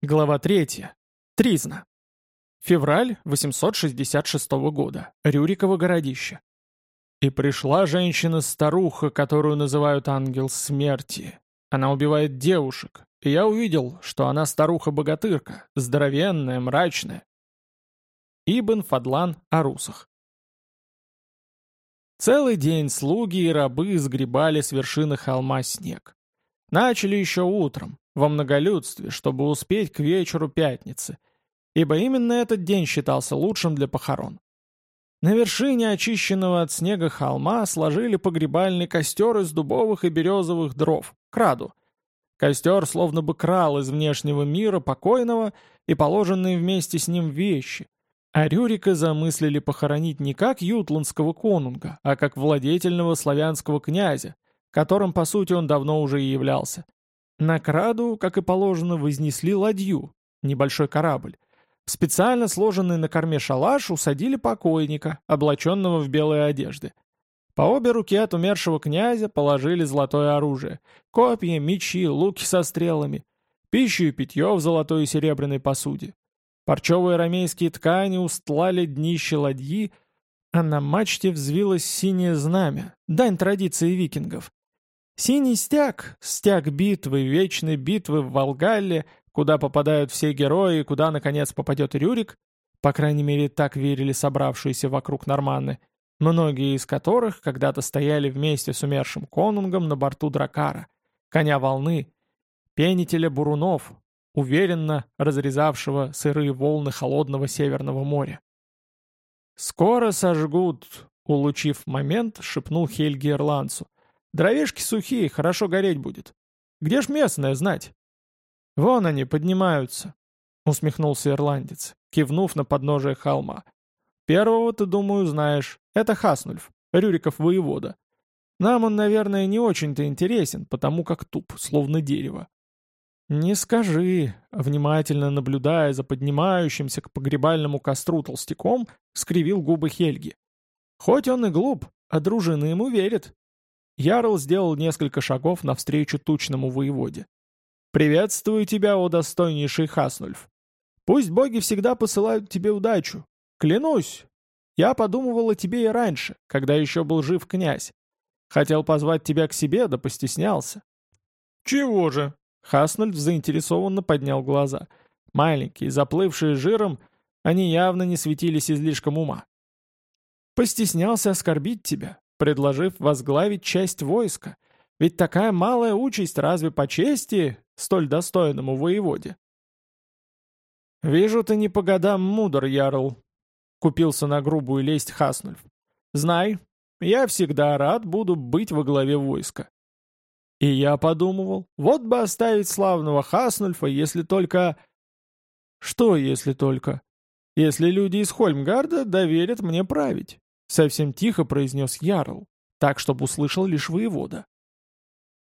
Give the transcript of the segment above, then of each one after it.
Глава 3. Тризна. Февраль 866 года. Рюриково городище. И пришла женщина-старуха, которую называют ангел смерти. Она убивает девушек, и я увидел, что она старуха-богатырка, здоровенная, мрачная. Ибн Фадлан о русах. Целый день слуги и рабы сгребали с вершины холма снег. Начали еще утром, во многолюдстве, чтобы успеть к вечеру пятницы, ибо именно этот день считался лучшим для похорон. На вершине очищенного от снега холма сложили погребальный костер из дубовых и березовых дров, краду. Костер словно бы крал из внешнего мира покойного и положенные вместе с ним вещи, а Рюрика замыслили похоронить не как ютландского конунга, а как владетельного славянского князя, которым, по сути, он давно уже и являлся. На краду, как и положено, вознесли ладью, небольшой корабль. В специально сложенный на корме шалаш усадили покойника, облаченного в белые одежды. По обе руки от умершего князя положили золотое оружие. Копья, мечи, луки со стрелами. Пищу и питье в золотой и серебряной посуде. Парчевые ромейские ткани устлали днище ладьи, а на мачте взвилось синее знамя, дань традиции викингов. Синий стяг, стяг битвы, вечной битвы в Волгалле, куда попадают все герои и куда, наконец, попадет Рюрик, по крайней мере, так верили собравшиеся вокруг норманны, многие из которых когда-то стояли вместе с умершим конунгом на борту Дракара, коня волны, пенителя бурунов, уверенно разрезавшего сырые волны холодного Северного моря. «Скоро сожгут», — улучив момент, шепнул Хельги Ирландцу — Дровишки сухие, хорошо гореть будет. Где ж местное знать? Вон они, поднимаются, усмехнулся ирландец, кивнув на подножие холма. Первого ты, думаю, знаешь. Это Хаснульф, Рюриков воевода. Нам он, наверное, не очень-то интересен, потому как туп, словно дерево. «Не скажи», — внимательно наблюдая за поднимающимся к погребальному костру толстяком, скривил губы Хельги. «Хоть он и глуп, а дружина ему верит. Ярл сделал несколько шагов навстречу тучному воеводе. «Приветствую тебя, о достойнейший Хаснульф. Пусть боги всегда посылают тебе удачу. Клянусь, я подумывал о тебе и раньше, когда еще был жив князь. Хотел позвать тебя к себе, да постеснялся». «Чего же?» Хаснульф заинтересованно поднял глаза. Маленькие, заплывшие жиром, они явно не светились излишком ума. «Постеснялся оскорбить тебя предложив возглавить часть войска. Ведь такая малая участь разве по чести столь достойному воеводе? «Вижу, ты не по годам мудр, Ярл», — купился на грубую лесть Хаснульф. «Знай, я всегда рад буду быть во главе войска». И я подумывал, вот бы оставить славного Хаснульфа, если только... Что, если только? Если люди из Хольмгарда доверят мне править. Совсем тихо произнес Ярл, так, чтобы услышал лишь воевода.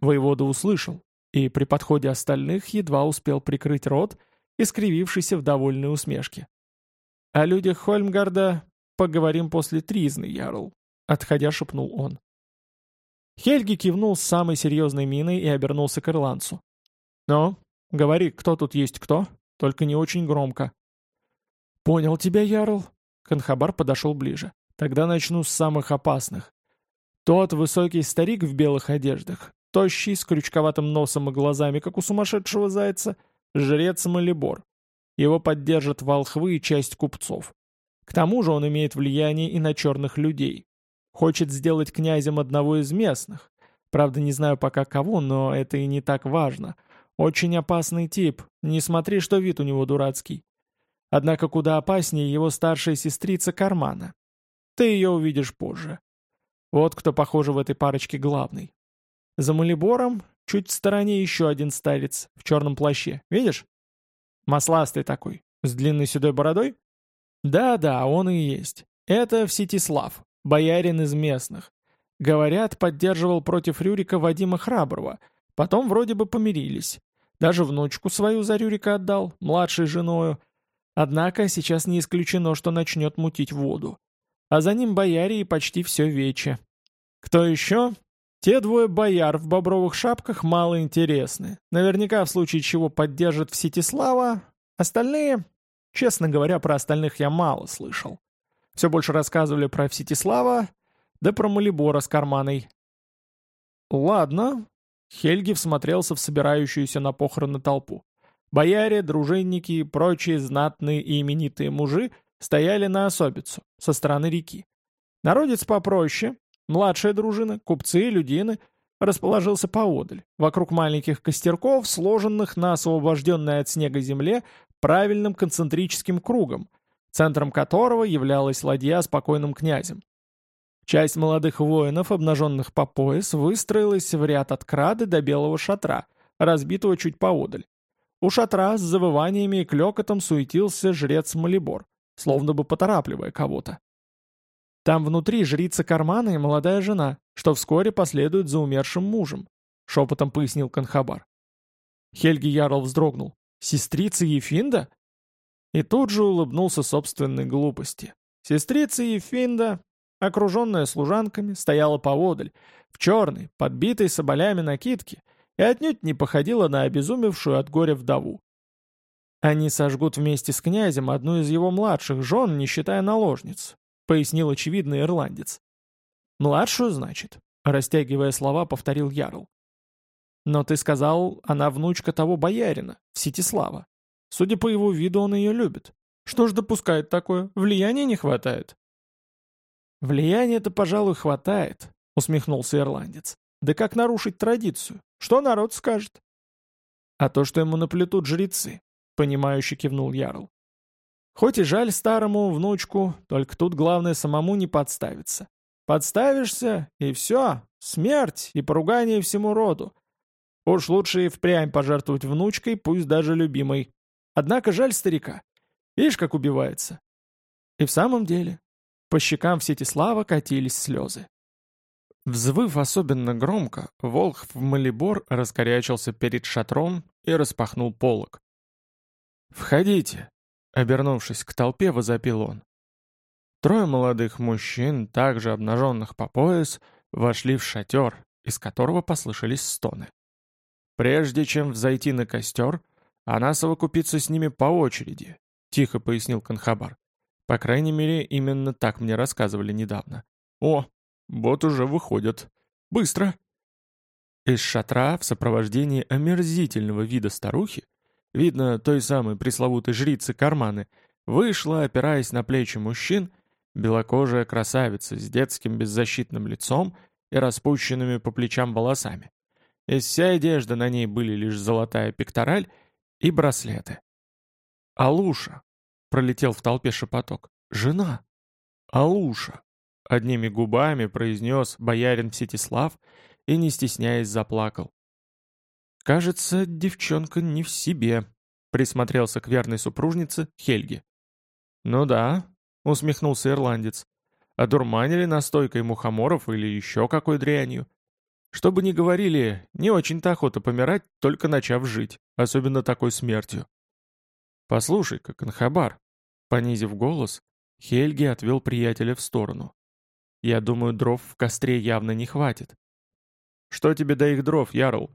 Воевода услышал, и при подходе остальных едва успел прикрыть рот, искривившийся в довольной усмешке. «О людях Хольмгарда поговорим после тризны, Ярл», — отходя шепнул он. Хельги кивнул с самой серьезной миной и обернулся к ирландцу. «Ну, говори, кто тут есть кто, только не очень громко». «Понял тебя, Ярл». Канхабар подошел ближе. Тогда начну с самых опасных. Тот высокий старик в белых одеждах, тощий, с крючковатым носом и глазами, как у сумасшедшего зайца, жрец Малибор. Его поддержат волхвы и часть купцов. К тому же он имеет влияние и на черных людей. Хочет сделать князем одного из местных. Правда, не знаю пока кого, но это и не так важно. Очень опасный тип, не смотри, что вид у него дурацкий. Однако куда опаснее его старшая сестрица Кармана. Ты ее увидишь позже. Вот кто, похоже, в этой парочке главный. За Малибором чуть в стороне еще один старец в черном плаще. Видишь? Масластый такой, с длинной седой бородой? Да-да, он и есть. Это Всетислав, боярин из местных. Говорят, поддерживал против Рюрика Вадима Храброго. Потом вроде бы помирились. Даже внучку свою за Рюрика отдал, младшей женою. Однако сейчас не исключено, что начнет мутить воду а за ним бояре и почти все вече. Кто еще? Те двое бояр в бобровых шапках мало интересны. Наверняка в случае чего поддержат Всетислава. Остальные... Честно говоря, про остальных я мало слышал. Все больше рассказывали про Всетислава, да про Малибора с карманой. «Ладно». Хельги всмотрелся в собирающуюся на похороны толпу. Бояре, дружинники и прочие знатные и именитые мужи стояли на особицу, со стороны реки. Народец попроще, младшая дружина, купцы людины, расположился поодаль, вокруг маленьких костерков, сложенных на освобожденной от снега земле правильным концентрическим кругом, центром которого являлась ладья с покойным князем. Часть молодых воинов, обнаженных по пояс, выстроилась в ряд от крады до белого шатра, разбитого чуть поодаль. У шатра с завываниями и клёкотом суетился жрец Малибор, словно бы поторапливая кого-то. Там внутри жрица Кармана и молодая жена, что вскоре последует за умершим мужем, шепотом пояснил Канхабар. Хельги Ярл вздрогнул. Сестрица Ефинда? И тут же улыбнулся собственной глупости. Сестрица Ефинда, окруженная служанками, стояла поодаль, в черной, подбитой соболями накидке, и отнюдь не походила на обезумевшую от горя вдову. Они сожгут вместе с князем одну из его младших жен, не считая наложниц, пояснил очевидный ирландец. «Младшую, значит?» — растягивая слова, повторил Ярл. «Но ты сказал, она внучка того боярина, Всетислава. Судя по его виду, он ее любит. Что ж допускает такое? Влияния не хватает?» «Влияния-то, пожалуй, хватает», — усмехнулся ирландец. «Да как нарушить традицию? Что народ скажет?» «А то, что ему наплетут жрецы», — понимающе кивнул Ярл. «Хоть и жаль старому внучку, только тут главное самому не подставиться. Подставишься, и все, смерть и поругание всему роду. Уж лучше и впрямь пожертвовать внучкой, пусть даже любимой. Однако жаль старика. Видишь, как убивается. И в самом деле, по щекам Всетислава катились слезы. Взвыв особенно громко, волк в Малибор раскорячился перед шатром и распахнул полог. «Входите!» — обернувшись к толпе, возопил он. Трое молодых мужчин, также обнаженных по пояс, вошли в шатер, из которого послышались стоны. Прежде чем взойти на костер, она совокупится с ними по очереди, тихо пояснил Канхабар. По крайней мере, именно так мне рассказывали недавно. О, вот уже выходят. Быстро. Из шатра в сопровождении омерзительного вида старухи, видно той самой пресловутой жрицы Карманы, вышла, опираясь на плечи мужчин, белокожая красавица с детским беззащитным лицом и распущенными по плечам волосами. Из всей одежды на ней были лишь золотая пектораль и браслеты. «Алуша!» — пролетел в толпе шепоток. «Жена!» «Алуша!» — одними губами произнес боярин Всетислав и, не стесняясь, заплакал. «Кажется, девчонка не в себе», — присмотрелся к верной супружнице Хельге. «Ну да», — усмехнулся ирландец. «Одурманили настойкой мухоморов или еще какой дрянью. Что бы ни говорили, не очень-то охота помирать, только начав жить, особенно такой смертью. «Послушай-ка, Канхабар», — понизив голос, Хельги отвел приятеля в сторону. «Я думаю, дров в костре явно не хватит». «Что тебе до их дров, Ярл?»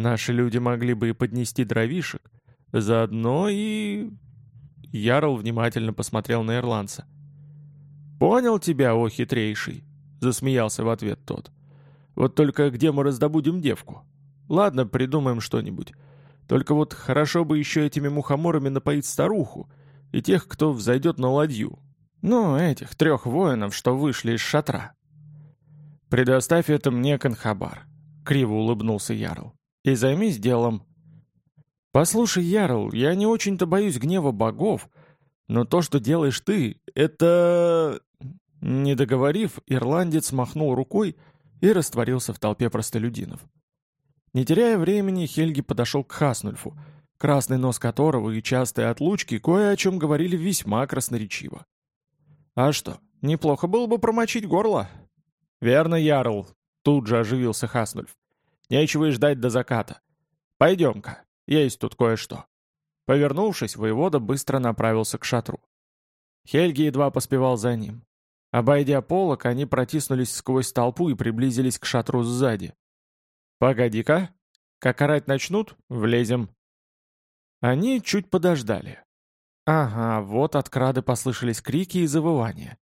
«Наши люди могли бы и поднести дровишек, заодно и...» Ярл внимательно посмотрел на ирландца. «Понял тебя, о хитрейший», — засмеялся в ответ тот. Вот только где мы раздобудем девку? Ладно, придумаем что-нибудь. Только вот хорошо бы еще этими мухоморами напоить старуху и тех, кто взойдет на ладью. Ну, этих трех воинов, что вышли из шатра. «Предоставь это мне, Канхабар», — криво улыбнулся Ярл. «И займись делом». «Послушай, Ярл, я не очень-то боюсь гнева богов, но то, что делаешь ты, это...» Не договорив, ирландец махнул рукой, — и растворился в толпе простолюдинов. Не теряя времени, Хельги подошел к Хаснульфу, красный нос которого и частые отлучки кое о чем говорили весьма красноречиво. «А что, неплохо было бы промочить горло?» «Верно, Ярл», — тут же оживился Хаснульф. «Нечего и ждать до заката. Пойдем-ка, есть тут кое-что». Повернувшись, воевода быстро направился к шатру. Хельги едва поспевал за ним. Обойдя полок, они протиснулись сквозь толпу и приблизились к шатру сзади. «Погоди-ка, как орать начнут, влезем». Они чуть подождали. Ага, вот от крады послышались крики и завывания.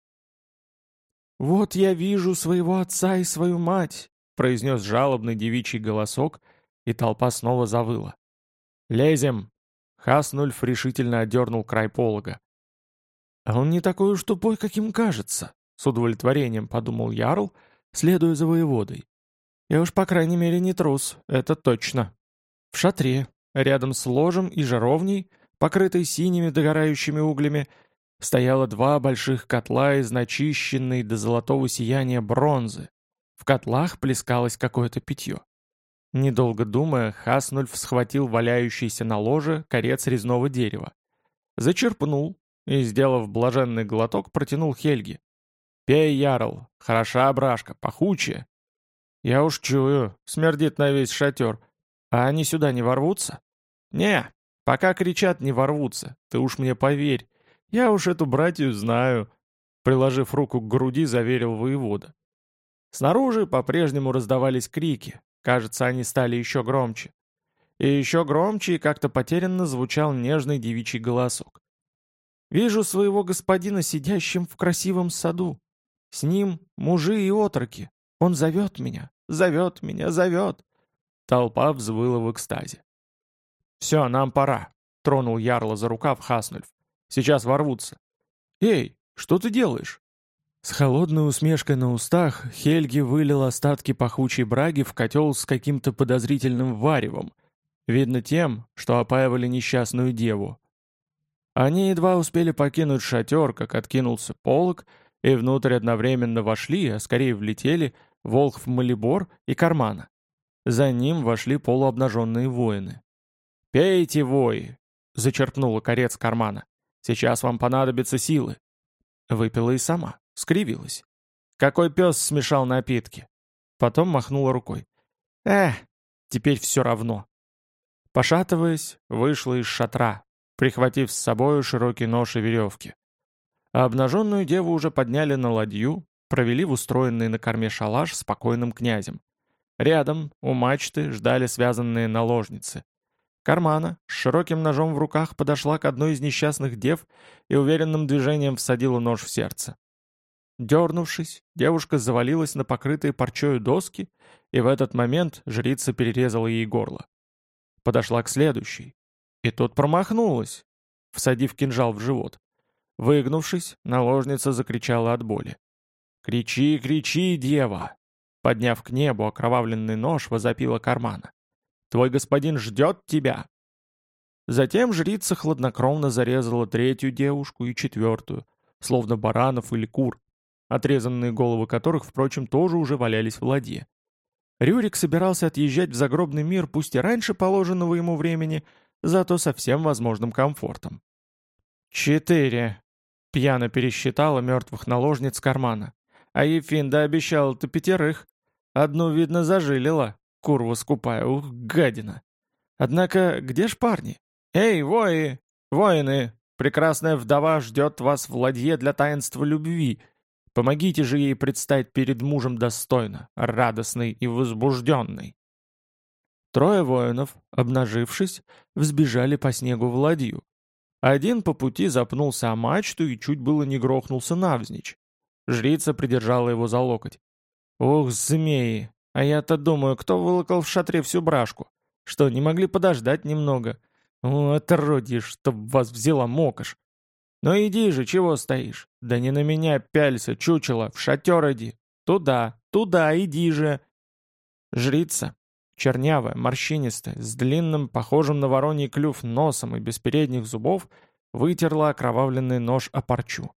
«Вот я вижу своего отца и свою мать», — произнес жалобный девичий голосок, и толпа снова завыла. «Лезем!» — Хаснульф решительно отдернул край полога. «А он не такой уж тупой, каким кажется», — с удовлетворением подумал Ярл, следуя за воеводой. «Я уж, по крайней мере, не трус, это точно». В шатре, рядом с ложем и жаровней, покрытой синими догорающими углями, стояло два больших котла из начищенной до золотого сияния бронзы. В котлах плескалось какое-то питье. Недолго думая, Хаснульф схватил валяющийся на ложе корец резного дерева. Зачерпнул и, сделав блаженный глоток, протянул Хельги. «Пей, Ярл, хороша брашка, пахучая». «Я уж чую, смердит на весь шатер. А они сюда не ворвутся?» «Не, пока кричат, не ворвутся, ты уж мне поверь. Я уж эту братью знаю», — приложив руку к груди, заверил воевода. Снаружи по-прежнему раздавались крики, кажется, они стали еще громче. И еще громче и как-то потерянно звучал нежный девичий голосок. «Вижу своего господина сидящим в красивом саду. С ним мужи и отроки. Он зовет меня, зовет меня, зовет». Толпа взвыла в экстазе. «Все, нам пора», — тронул Ярла за рукав Хаснульф. «Сейчас ворвутся». «Эй, что ты делаешь?» С холодной усмешкой на устах Хельги вылил остатки пахучей браги в котел с каким-то подозрительным варевом, видно тем, что опаивали несчастную деву. Они едва успели покинуть шатер, как откинулся полог, и внутрь одновременно вошли, а скорее влетели, Волхв Малибор и Кармана. За ним вошли полуобнаженные воины. «Пейте, вои!» — зачерпнула корец Кармана. «Сейчас вам понадобятся силы». Выпила и сама. Скривилась. Какой пес смешал напитки? Потом махнула рукой. Эх, теперь все равно. Пошатываясь, вышла из шатра, прихватив с собою широкий нож и веревки. А обнаженную деву уже подняли на ладью, провели в устроенный на корме шалаш спокойным князем. Рядом, у мачты, ждали связанные наложницы. Кармана с широким ножом в руках подошла к одной из несчастных дев и уверенным движением всадила нож в сердце. Дернувшись, девушка завалилась на покрытые парчою доски, и в этот момент жрица перерезала ей горло. Подошла к следующей. И тут промахнулась, всадив кинжал в живот. Выгнувшись, наложница закричала от боли. «Кричи, кричи, дева!» Подняв к небу окровавленный нож, возопила кармана. «Твой господин ждет тебя!» Затем жрица хладнокровно зарезала третью девушку и четвертую, словно баранов или кур, отрезанные головы которых, впрочем, тоже уже валялись в ладье. Рюрик собирался отъезжать в загробный мир пусть и раньше положенного ему времени, зато со всем возможным комфортом. «Четыре», — пьяно пересчитала мертвых наложниц кармана. «А Ефинда обещала-то пятерых. Одну, видно, зажилила, курва скупая, ух, гадина. Однако где ж парни? Эй, вои, воины, прекрасная вдова ждет вас в ладье для таинства любви», Помогите же ей предстать перед мужем достойно, радостной и возбужденной. Трое воинов, обнажившись, взбежали по снегу в ладью. Один по пути запнулся о мачту и чуть было не грохнулся навзничь. Жрица придержала его за локоть. «Ух, змеи! А я-то думаю, кто вылокал в шатре всю брашку? Что, не могли подождать немного? О, отродье, чтоб вас взяла мокаш! «Ну иди же, чего стоишь? Да не на меня пялься, чучело, в шатер иди. Туда, туда, иди же!» Жрица, чернявая, морщинистая, с длинным, похожим на вороний клюв носом и без передних зубов, вытерла окровавленный нож о парчу.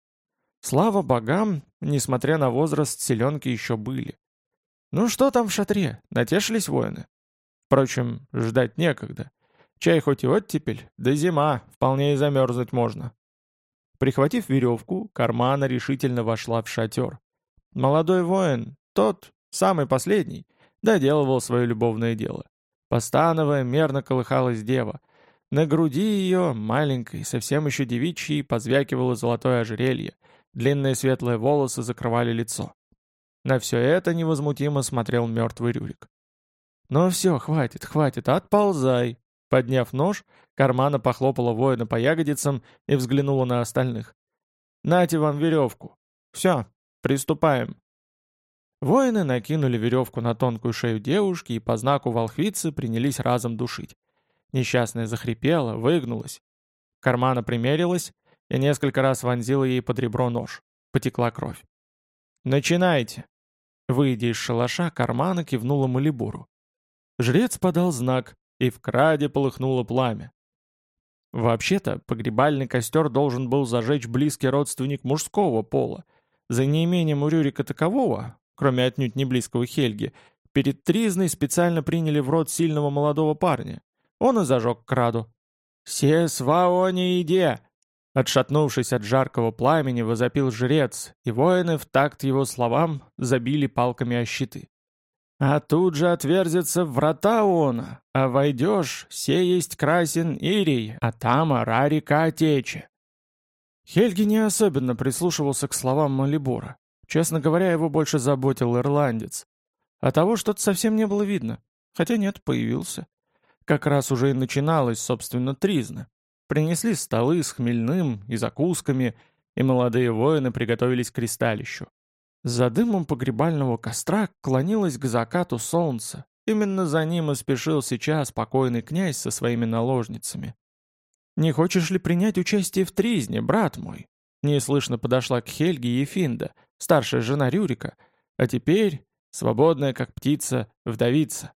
Слава богам, несмотря на возраст, селенки еще были. Ну что там в шатре, натешились воины? Впрочем, ждать некогда. Чай хоть и оттепель, да зима, вполне и замерзнуть можно. Прихватив веревку, Кармана решительно вошла в шатер. Молодой воин, тот, самый последний, доделывал свое любовное дело. Постановая, мерно колыхалась дева. На груди ее, маленькой, совсем еще девичьей, позвякивало золотое ожерелье. длинные светлые волосы закрывали лицо. На все это невозмутимо смотрел мертвый Рюрик. «Ну все, хватит, хватит, отползай!» Подняв нож, Кармана похлопала воина по ягодицам и взглянула на остальных. «Нате вам веревку. Все, приступаем». Воины накинули веревку на тонкую шею девушки и по знаку волхвицы принялись разом душить. Несчастная захрипела, выгнулась. Кармана примерилась и несколько раз вонзила ей под ребро нож. Потекла кровь. «Начинайте!» Выйдя из шалаша, Кармана кивнула Малибуру. Жрец подал знак, и в краде полыхнуло пламя. Вообще-то, погребальный костер должен был зажечь близкий родственник мужского пола. За неимением у Рюрика такового, кроме отнюдь не близкого Хельги, перед Тризной специально приняли в рот сильного молодого парня. Он и зажег краду. «Се сваони иде!» Отшатнувшись от жаркого пламени, возопил жрец, и воины в такт его словам забили палками о щиты. А тут же отверзятся врата он, а войдешь, се есть красен Ирий, а там ора река тече. Хельги не особенно прислушивался к словам Малибура. Честно говоря, его больше заботил ирландец. А того что-то совсем не было видно. Хотя нет, появился. Как раз уже и начиналось, собственно, тризна. Принесли столы с хмельным и закусками, и молодые воины приготовились к кристалищу. За дымом погребального костра клонилось к закату солнце. Именно за ним и спешил сейчас покойный князь со своими наложницами. «Не хочешь ли принять участие в тризне, брат мой?» Неслышно подошла к Хельге Ефинда, старшая жена Рюрика, а теперь, свободная как птица, вдовица.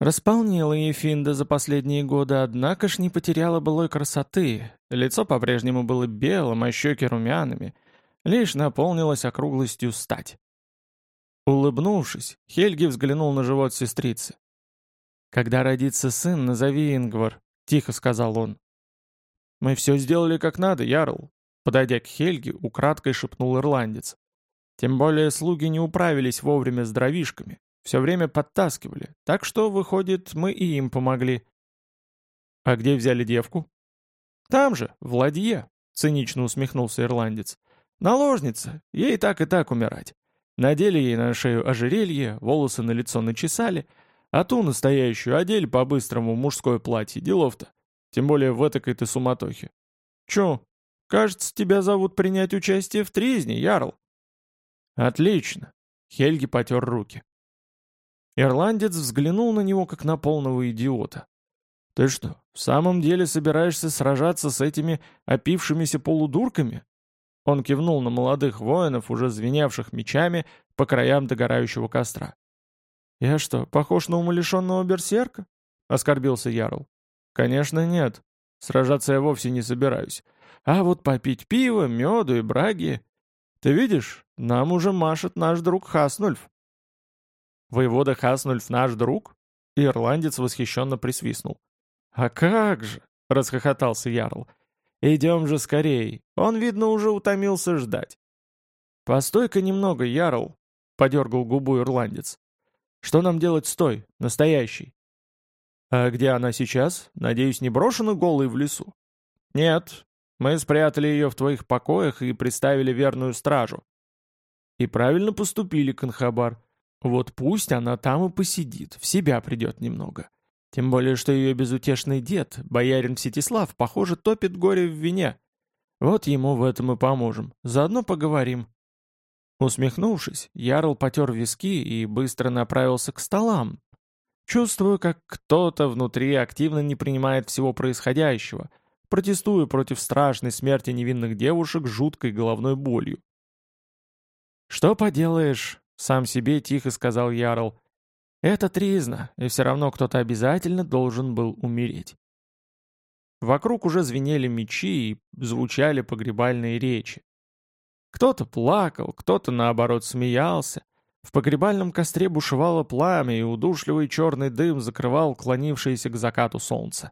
Располнела Ефинда за последние годы, однако ж не потеряла былой красоты. Лицо по-прежнему было белым, а щеки румяными — лишь наполнилась округлостью стать. Улыбнувшись, Хельги взглянул на живот сестрицы. «Когда родится сын, назови Ингвар», — тихо сказал он. «Мы все сделали как надо, Ярл», — подойдя к Хельге, украдкой шепнул ирландец. «Тем более слуги не управились вовремя с дровишками, все время подтаскивали, так что, выходит, мы и им помогли». «А где взяли девку?» «Там же, в ладье», — цинично усмехнулся ирландец. Наложница, ей так и так умирать. Надели ей на шею ожерелье, волосы на лицо начесали, а ту настоящую одели по-быстрому мужское платье, делов-то. Тем более в этой-то суматохе. Чё, кажется, тебя зовут принять участие в тризне, Ярл? Отлично. Хельги потер руки. Ирландец взглянул на него, как на полного идиота. «Ты что, в самом деле собираешься сражаться с этими опившимися полудурками?» Он кивнул на молодых воинов, уже звеневших мечами по краям догорающего костра. «Я что, похож на умалишенного берсерка?» — оскорбился Ярл. «Конечно нет. Сражаться я вовсе не собираюсь. А вот попить пиво, меду и браги... Ты видишь, нам уже машет наш друг Хаснульф». «Воевода Хаснульф наш друг?» Ирландец восхищенно присвистнул. «А как же!» — расхохотался Ярл. «Идем же скорей, он, видно, уже утомился ждать». «Постой-ка немного, Ярл», — подергал губу ирландец. «Что нам делать с той, настоящей?» «А где она сейчас? Надеюсь, не брошена голой в лесу?» «Нет, мы спрятали ее в твоих покоях и приставили верную стражу». «И правильно поступили, Конхабар. Вот пусть она там и посидит, в себя придет немного. Тем более, что ее безутешный дед, боярин Всетислав, похоже, топит горе в вине. Вот ему в этом и поможем. Заодно поговорим». Усмехнувшись, Ярл потер виски и быстро направился к столам. Чувствую, как кто-то внутри активно не принимает всего происходящего, протестуя против страшной смерти невинных девушек жуткой головной болью. «Что поделаешь?» — сам себе тихо сказал Ярл. Это тризна, и все равно кто-то обязательно должен был умереть. Вокруг уже звенели мечи и звучали погребальные речи. Кто-то плакал, кто-то, наоборот, смеялся. В погребальном костре бушевало пламя, и удушливый черный дым закрывал клонившееся к закату солнце.